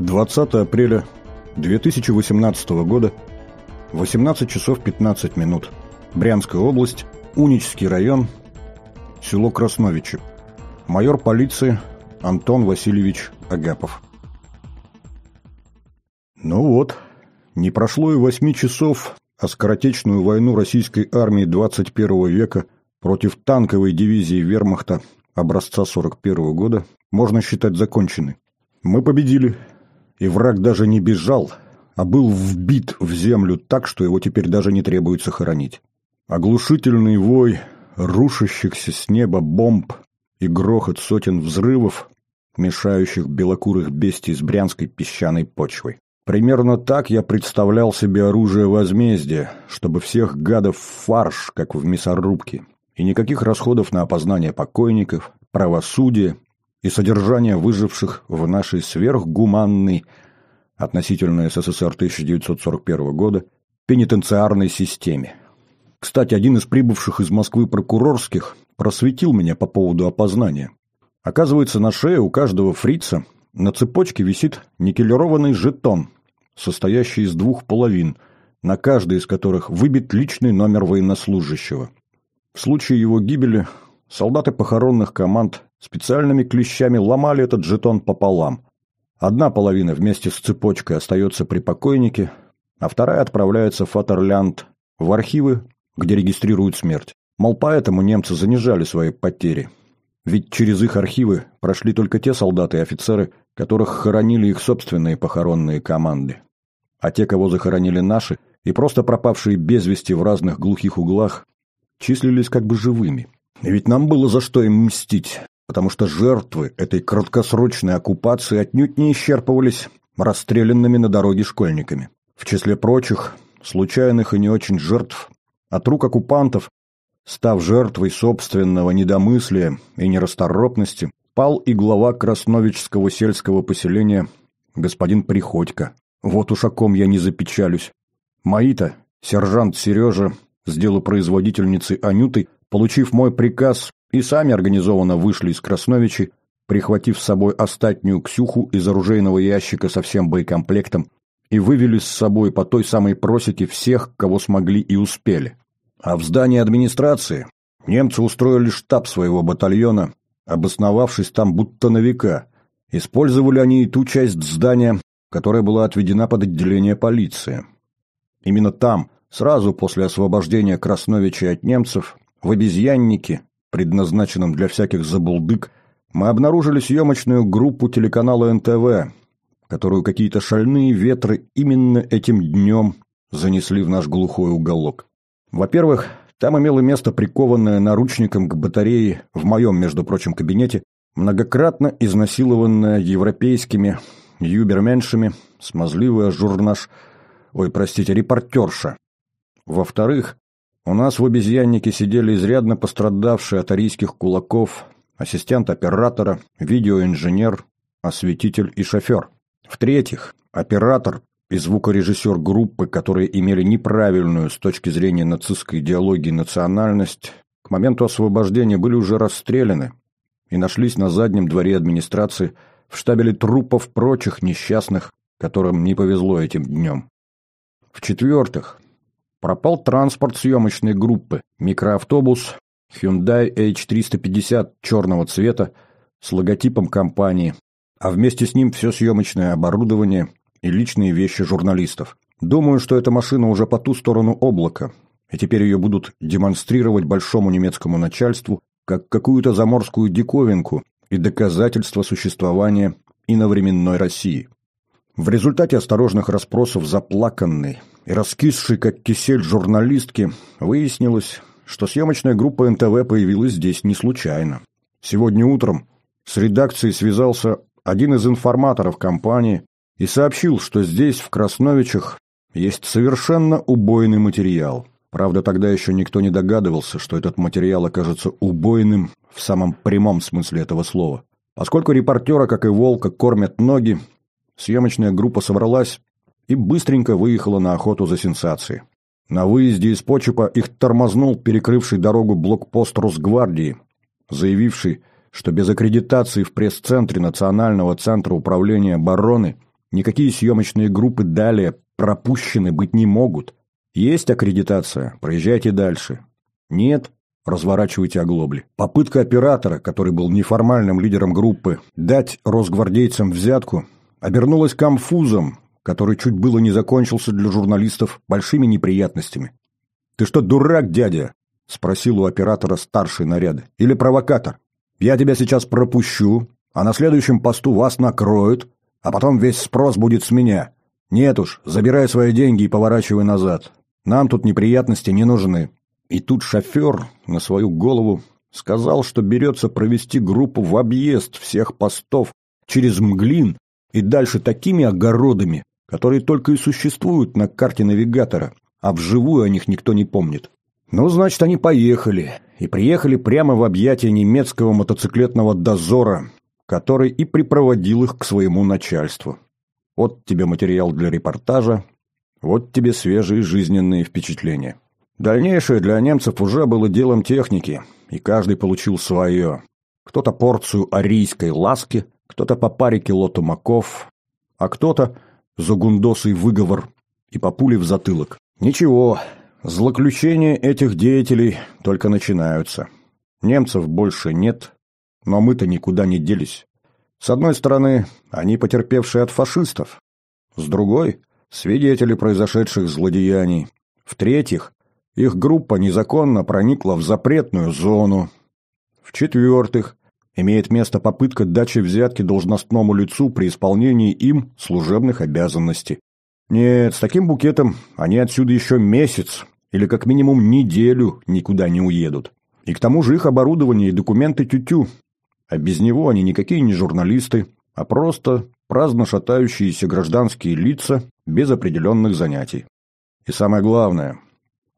20 апреля 2018 года, 18 часов 15 минут. Брянская область, Унический район, село Красновичи. Майор полиции Антон Васильевич Агапов. Ну вот, не прошло и восьми часов, а скоротечную войну российской армии 21 века против танковой дивизии вермахта образца 41 года можно считать законченной. Мы победили, и враг даже не бежал, а был вбит в землю так, что его теперь даже не требуется хоронить. Оглушительный вой рушащихся с неба бомб и грохот сотен взрывов, мешающих белокурых бестий с брянской песчаной почвой. Примерно так я представлял себе оружие возмездия, чтобы всех гадов фарш, как в мясорубке, и никаких расходов на опознание покойников, правосудие и содержание выживших в нашей сверхгуманной относительно СССР 1941 года пенитенциарной системе. Кстати, один из прибывших из Москвы прокурорских просветил меня по поводу опознания. Оказывается, на шее у каждого фрица на цепочке висит никелированный жетон, состоящий из двух половин, на каждой из которых выбит личный номер военнослужащего. В случае его гибели солдаты похоронных команд специальными клещами ломали этот жетон пополам. Одна половина вместе с цепочкой остается при покойнике, а вторая отправляется в Фатерлянд, в архивы, где регистрируют смерть. Мол, поэтому немцы занижали свои потери. Ведь через их архивы прошли только те солдаты и офицеры, которых хоронили их собственные похоронные команды. А те, кого захоронили наши, и просто пропавшие без вести в разных глухих углах, числились как бы живыми. Ведь нам было за что им мстить, потому что жертвы этой краткосрочной оккупации отнюдь не исчерпывались расстрелянными на дороге школьниками. В числе прочих, случайных и не очень жертв, от рук оккупантов, став жертвой собственного недомыслия и нерасторопности, пал и глава Красновичского сельского поселения господин Приходько. Вот уж о ком я не запечалюсь. Мои-то, сержант Сережа с делопроизводительницей Анютой, получив мой приказ и сами организованно вышли из Красновичи, прихватив с собой остатнюю Ксюху из оружейного ящика со всем боекомплектом, и вывели с собой по той самой просеке всех, кого смогли и успели. А в здании администрации немцы устроили штаб своего батальона, обосновавшись там будто на века. Использовали они и ту часть здания, которая была отведена под отделение полиции. Именно там, сразу после освобождения Красновича от немцев, в обезьяннике, предназначенном для всяких забулдык, мы обнаружили съемочную группу телеканала НТВ, которую какие-то шальные ветры именно этим днем занесли в наш глухой уголок. Во-первых, там имело место прикованное наручником к батарее в моем, между прочим, кабинете, многократно изнасилованная европейскими юберменшами, смазливая журнаш, ой, простите, репортерша. Во-вторых, у нас в обезьяннике сидели изрядно пострадавшие от арийских кулаков, ассистент оператора, видеоинженер, осветитель и шофер. В-третьих, оператор и звукорежиссер группы, которые имели неправильную с точки зрения нацистской идеологии национальность, к моменту освобождения были уже расстреляны и нашлись на заднем дворе администрации в штабеле трупов прочих несчастных, которым не повезло этим днем. В-четвертых, Пропал транспорт съемочной группы, микроавтобус Hyundai H350 черного цвета с логотипом компании, а вместе с ним все съемочное оборудование и личные вещи журналистов. Думаю, что эта машина уже по ту сторону облака, и теперь ее будут демонстрировать большому немецкому начальству как какую-то заморскую диковинку и доказательство существования иновременной России. В результате осторожных расспросов заплаканной, и раскисшей, как кисель журналистки, выяснилось, что съемочная группа НТВ появилась здесь не случайно. Сегодня утром с редакцией связался один из информаторов компании и сообщил, что здесь, в Красновичах, есть совершенно убойный материал. Правда, тогда еще никто не догадывался, что этот материал окажется убойным в самом прямом смысле этого слова. Поскольку репортера, как и волка, кормят ноги, съемочная группа собралась и быстренько выехала на охоту за сенсацией. На выезде из Почепа их тормознул перекрывший дорогу блокпост Росгвардии, заявивший, что без аккредитации в пресс-центре Национального центра управления обороны Никакие съемочные группы далее пропущены быть не могут. Есть аккредитация, проезжайте дальше. Нет, разворачивайте оглобли. Попытка оператора, который был неформальным лидером группы, дать росгвардейцам взятку, обернулась конфузом, который чуть было не закончился для журналистов большими неприятностями. «Ты что, дурак, дядя?» – спросил у оператора старший наряд. «Или провокатор? Я тебя сейчас пропущу, а на следующем посту вас накроют, а потом весь спрос будет с меня. Нет уж, забирай свои деньги и поворачивай назад. Нам тут неприятности не нужны». И тут шофер на свою голову сказал, что берется провести группу в объезд всех постов через Мглин и дальше такими огородами, которые только и существуют на карте навигатора, а вживую о них никто не помнит. Ну, значит, они поехали, и приехали прямо в объятия немецкого мотоциклетного дозора, который и припроводил их к своему начальству. Вот тебе материал для репортажа, вот тебе свежие жизненные впечатления. Дальнейшее для немцев уже было делом техники, и каждый получил свое. Кто-то порцию арийской ласки, кто-то по паре кило тумаков, а кто-то загундосый выговор и по пуле в затылок. Ничего, злоключения этих деятелей только начинаются. Немцев больше нет, но мы-то никуда не делись. С одной стороны, они потерпевшие от фашистов, с другой – свидетели произошедших злодеяний. В-третьих, их группа незаконно проникла в запретную зону. В-четвертых, имеет место попытка дачи взятки должностному лицу при исполнении им служебных обязанностей. Нет, с таким букетом они отсюда еще месяц или как минимум неделю никуда не уедут. И к тому же их оборудование и документы тютю. -тю. А без него они никакие не журналисты, а просто праздно шатающиеся гражданские лица без определенных занятий. И самое главное,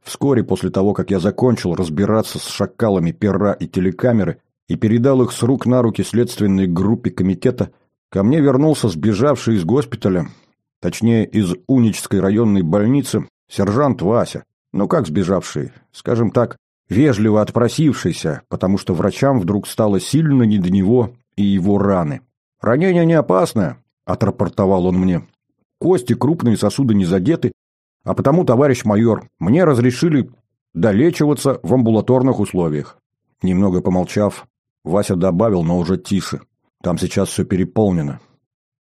вскоре после того, как я закончил разбираться с шакалами пера и телекамеры, и передал их с рук на руки следственной группе комитета, ко мне вернулся сбежавший из госпиталя, точнее из Унической районной больницы, сержант Вася. Ну как сбежавший? Скажем так, вежливо отпросившийся, потому что врачам вдруг стало сильно не до него и его раны. «Ранение не опасное», — отрапортовал он мне. «Кости, крупные сосуды не задеты, а потому, товарищ майор, мне разрешили долечиваться в амбулаторных условиях». Немного помолчав, Вася добавил, но уже тише. Там сейчас все переполнено.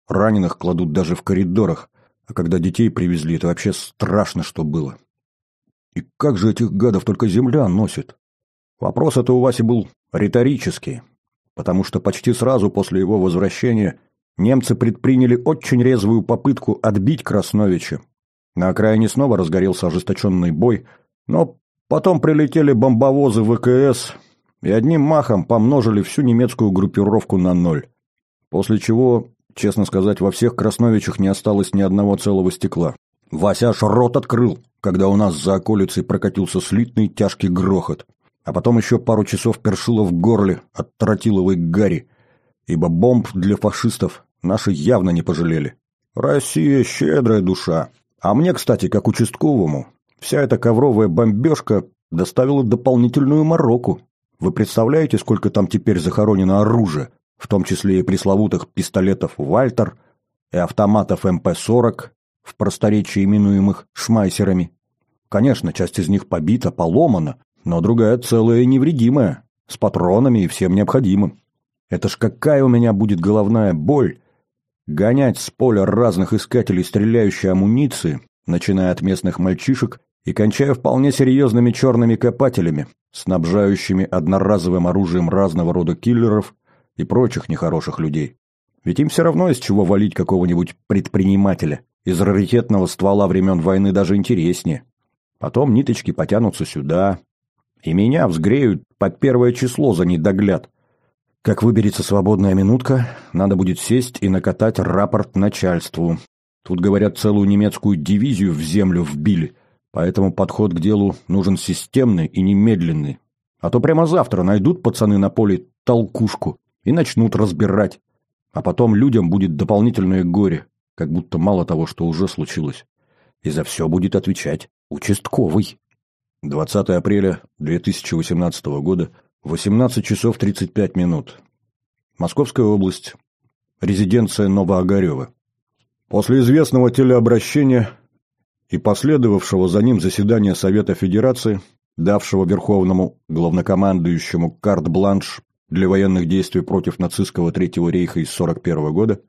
Раненых кладут даже в коридорах, а когда детей привезли, это вообще страшно, что было. И как же этих гадов только земля носит? Вопрос это у Васи был риторический, потому что почти сразу после его возвращения немцы предприняли очень резвую попытку отбить Красновича. На окраине снова разгорелся ожесточенный бой, но потом прилетели бомбовозы ВКС и одним махом помножили всю немецкую группировку на ноль. После чего, честно сказать, во всех Красновичах не осталось ни одного целого стекла. Вася аж рот открыл, когда у нас за околицей прокатился слитный тяжкий грохот. А потом еще пару часов першило в горле от тротиловой гари, ибо бомб для фашистов наши явно не пожалели. Россия щедрая душа. А мне, кстати, как участковому, вся эта ковровая бомбежка доставила дополнительную мороку. Вы представляете, сколько там теперь захоронено оружия, в том числе и пресловутых пистолетов «Вальтер» и автоматов МП-40, в просторечии именуемых «шмайсерами». Конечно, часть из них побита, поломана, но другая целая и невредимая, с патронами и всем необходимым. Это ж какая у меня будет головная боль гонять с поля разных искателей стреляющей амуниции, начиная от местных мальчишек и кончая вполне серьезными черными копателями, снабжающими одноразовым оружием разного рода киллеров и прочих нехороших людей. Ведь им все равно из чего валить какого-нибудь предпринимателя. Из раритетного ствола времен войны даже интереснее. Потом ниточки потянутся сюда, и меня взгреют под первое число за недогляд. Как выберется свободная минутка, надо будет сесть и накатать рапорт начальству. Тут, говорят, целую немецкую дивизию в землю вбили, Поэтому подход к делу нужен системный и немедленный. А то прямо завтра найдут пацаны на поле толкушку и начнут разбирать. А потом людям будет дополнительное горе, как будто мало того, что уже случилось. И за все будет отвечать участковый. 20 апреля 2018 года, 18 часов 35 минут. Московская область. Резиденция Новоогарева. После известного телеобращения и последовавшего за ним заседания Совета Федерации, давшего Верховному главнокомандующему карт-бланш для военных действий против нацистского Третьего рейха из 41 года,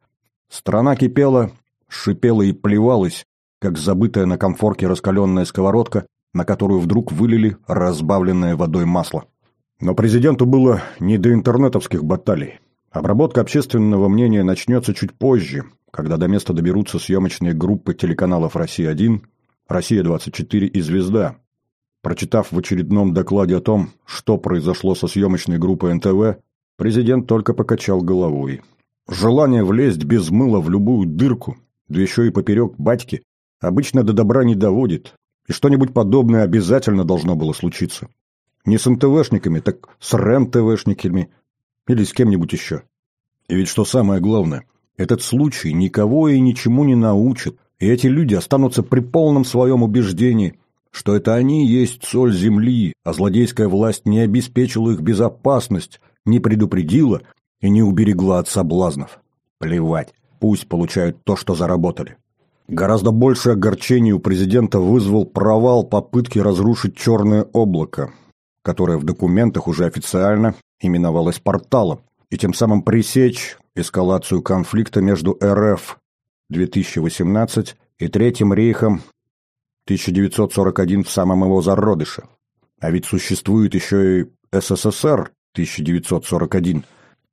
страна кипела, шипела и плевалась, как забытая на комфорке раскаленная сковородка, на которую вдруг вылили разбавленное водой масло. Но президенту было не до интернетовских баталий. Обработка общественного мнения начнется чуть позже, когда до места доберутся съемочные группы телеканалов «Россия-1», «Россия-24» и «Звезда». Прочитав в очередном докладе о том, что произошло со съемочной группой НТВ, президент только покачал головой. Желание влезть без мыла в любую дырку, да еще и поперек батьки, обычно до добра не доводит, и что-нибудь подобное обязательно должно было случиться. Не с НТВшниками, так с РЕН-ТВшниками или с кем-нибудь еще. И ведь что самое главное, этот случай никого и ничему не научит, и эти люди останутся при полном своем убеждении, что это они есть соль земли, а злодейская власть не обеспечила их безопасность, не предупредила и не уберегла от соблазнов. Плевать, пусть получают то, что заработали. Гораздо больше огорчений у президента вызвал провал попытки разрушить черное облако, которое в документах уже официально именовалось порталом, и тем самым пресечь эскалацию конфликта между РФ 2018 и Третьим рейхом 1941 в самом его зародыше. А ведь существует еще и СССР 1941,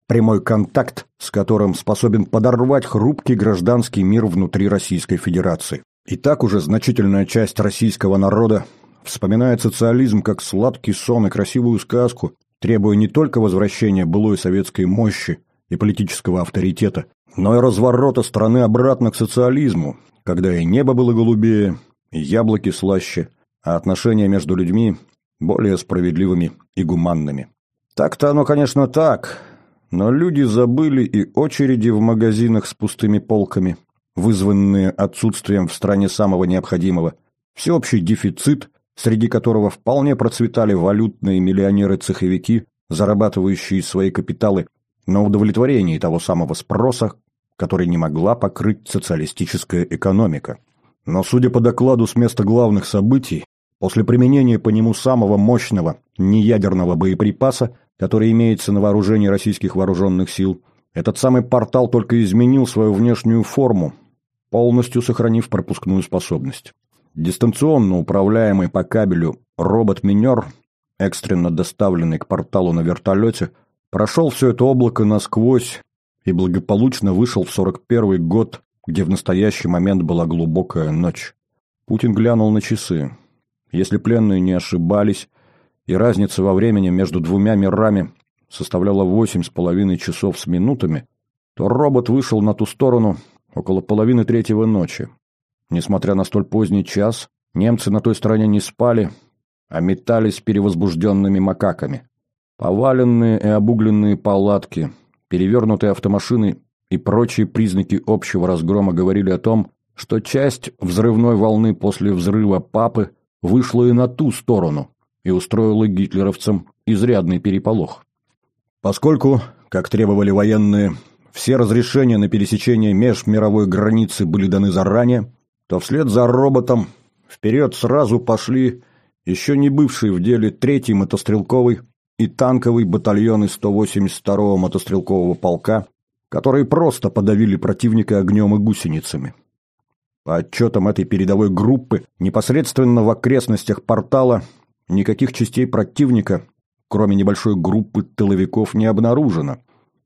прямой контакт с которым способен подорвать хрупкий гражданский мир внутри Российской Федерации. И так уже значительная часть российского народа вспоминает социализм как сладкий сон и красивую сказку, требуя не только возвращения былой советской мощи и политического авторитета, но и разворота страны обратно к социализму, когда и небо было голубее, и яблоки слаще, а отношения между людьми более справедливыми и гуманными. Так-то оно, конечно, так, но люди забыли и очереди в магазинах с пустыми полками, вызванные отсутствием в стране самого необходимого, всеобщий дефицит, среди которого вполне процветали валютные миллионеры-цеховики, зарабатывающие свои капиталы на удовлетворении того самого спроса, который не могла покрыть социалистическая экономика. Но, судя по докладу с места главных событий, после применения по нему самого мощного неядерного боеприпаса который имеется на вооружении российских вооруженных сил, этот самый портал только изменил свою внешнюю форму, полностью сохранив пропускную способность. Дистанционно управляемый по кабелю робот-минер, экстренно доставленный к порталу на вертолете, прошел все это облако насквозь и благополучно вышел в 41 год, где в настоящий момент была глубокая ночь. Путин глянул на часы. Если пленные не ошибались, и разница во времени между двумя мирами составляла восемь с половиной часов с минутами, то робот вышел на ту сторону около половины третьего ночи. Несмотря на столь поздний час, немцы на той стороне не спали, а метались перевозбужденными макаками. Поваленные и обугленные палатки, перевернутые автомашины и прочие признаки общего разгрома говорили о том, что часть взрывной волны после взрыва папы вышла и на ту сторону, и устроила гитлеровцам изрядный переполох. Поскольку, как требовали военные, все разрешения на пересечение межмировой границы были даны заранее, то вслед за роботом вперед сразу пошли еще не бывшие в деле 3-й мотострелковый и танковый батальоны 182-го мотострелкового полка, которые просто подавили противника огнем и гусеницами. По отчетам этой передовой группы, непосредственно в окрестностях портала Никаких частей противника, кроме небольшой группы тыловиков, не обнаружено.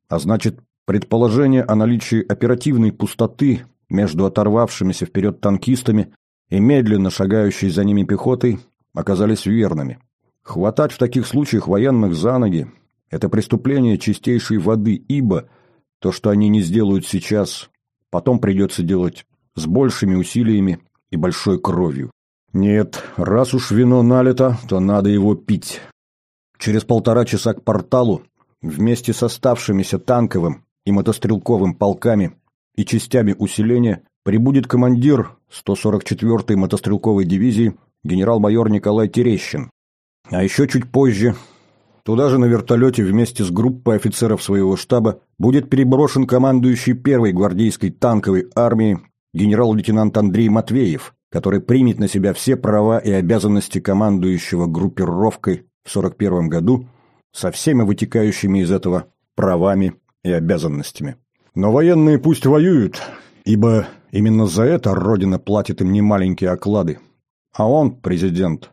А значит, предположение о наличии оперативной пустоты между оторвавшимися вперед танкистами и медленно шагающей за ними пехотой оказались верными. Хватать в таких случаях военных за ноги – это преступление чистейшей воды, ибо то, что они не сделают сейчас, потом придется делать с большими усилиями и большой кровью. Нет, раз уж вино налито, то надо его пить. Через полтора часа к порталу, вместе с оставшимися танковым и мотострелковым полками и частями усиления, прибудет командир 144-й мотострелковой дивизии генерал-майор Николай Терещин. А еще чуть позже туда же на вертолете вместе с группой офицеров своего штаба будет переброшен командующий первой гвардейской танковой армией генерал-лейтенант Андрей Матвеев, который примет на себя все права и обязанности командующего группировкой в 41 году со всеми вытекающими из этого правами и обязанностями. Но военные пусть воюют, ибо именно за это Родина платит им немаленькие оклады. А он, президент,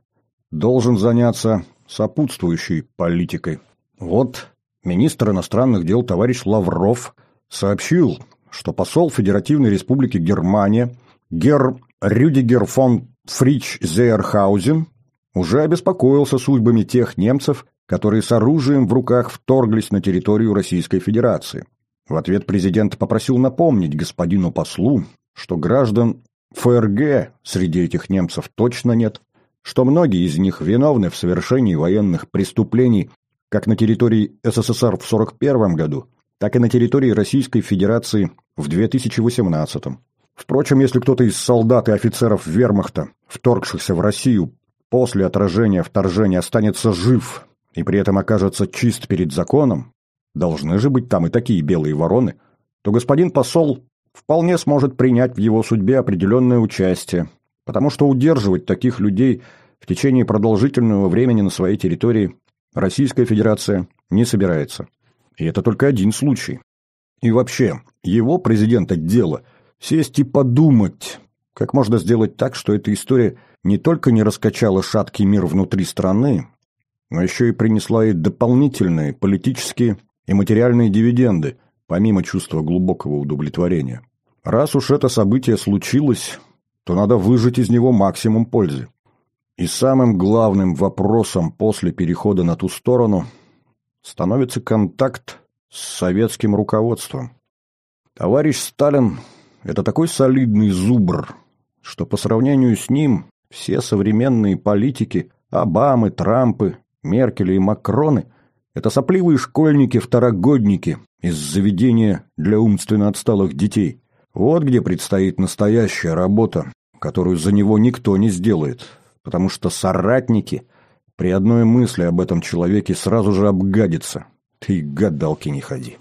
должен заняться сопутствующей политикой. Вот министр иностранных дел товарищ Лавров сообщил, что посол Федеративной Республики Германия Гер Рюдигер фон Фрич Зейерхаузен уже обеспокоился судьбами тех немцев, которые с оружием в руках вторглись на территорию Российской Федерации. В ответ президент попросил напомнить господину послу, что граждан ФРГ среди этих немцев точно нет, что многие из них виновны в совершении военных преступлений как на территории СССР в 1941 году, так и на территории Российской Федерации в 2018. Впрочем, если кто-то из солдат и офицеров вермахта, вторгшихся в Россию после отражения вторжения, останется жив и при этом окажется чист перед законом, должны же быть там и такие белые вороны, то господин посол вполне сможет принять в его судьбе определенное участие, потому что удерживать таких людей в течение продолжительного времени на своей территории Российская Федерация не собирается. И это только один случай. И вообще, его президента дело сесть и подумать, как можно сделать так, что эта история не только не раскачала шаткий мир внутри страны, но еще и принесла ей дополнительные политические и материальные дивиденды, помимо чувства глубокого удовлетворения. Раз уж это событие случилось, то надо выжать из него максимум пользы. И самым главным вопросом после перехода на ту сторону становится контакт с советским руководством. Товарищ Сталин – это такой солидный зубр, что по сравнению с ним все современные политики – Обамы, Трампы, Меркель и Макроны – это сопливые школьники-второгодники из заведения для умственно отсталых детей. Вот где предстоит настоящая работа, которую за него никто не сделает, потому что соратники при одной мысли об этом человеке сразу же обгадятся. Ты гадалки не ходи.